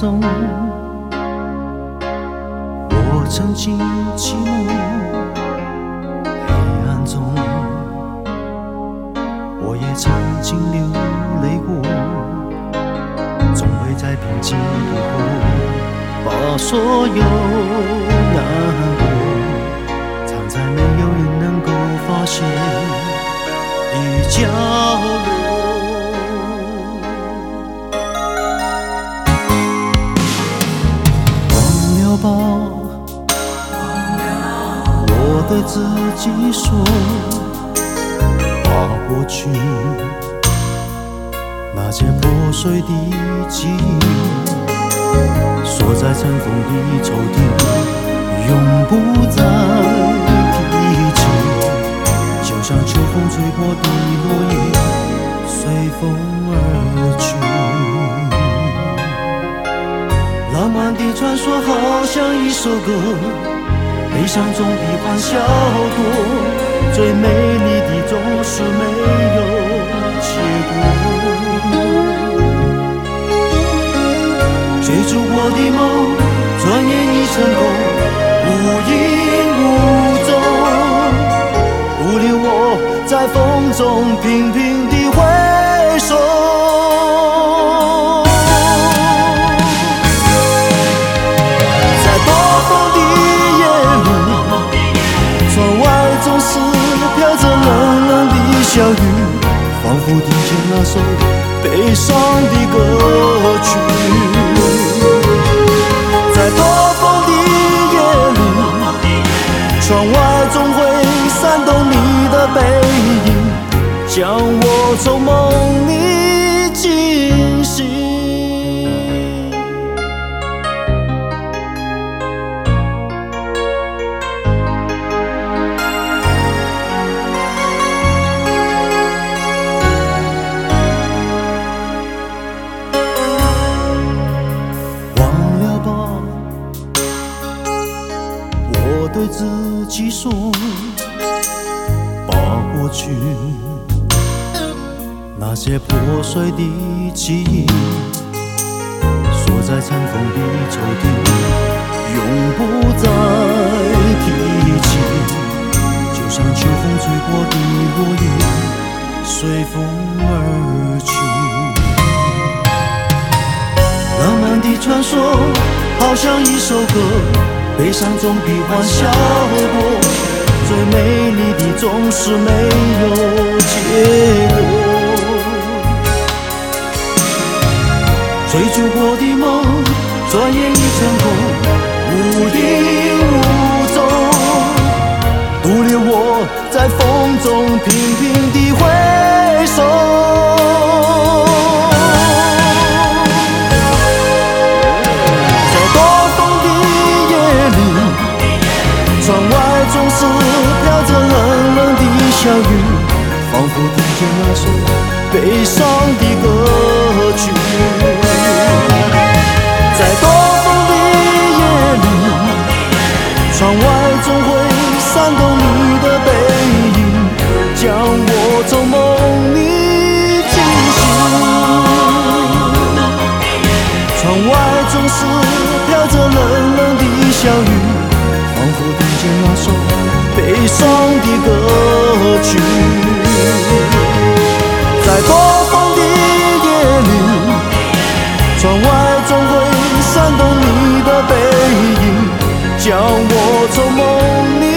中，我曾经寂寞，黑暗中，我也曾经流泪过，总会在平静以后，把所有难过藏在没有人能够发现的角落。吧，我对自己说，把过去那些破碎的记忆锁在尘封的抽屉，永不再的传说好像一首歌，悲伤总比欢笑多。最美丽的总是没有结果。追逐过的梦，转眼已成空，无影无踪。不留我在风中频频地回小雨，仿佛听见那首悲伤的歌曲。在多风的夜里，窗外总会闪动你的背影，将我从梦自己说，把过去那些破碎的记忆锁在尘封的抽屉，永不再提起。就像秋风吹过的落叶，随风而去。浪漫的传说，好像一首歌，悲伤总比欢笑多。最美丽的总是没有结果。追逐过的梦，转眼已成空，无影无踪。独留我在风中频频听那首悲伤的歌曲。在多风的夜里，窗外总会闪动你的背影，将我从梦里惊醒。窗外总是飘着冷冷的小雨，仿佛听见那首悲伤的歌曲。让我做梦。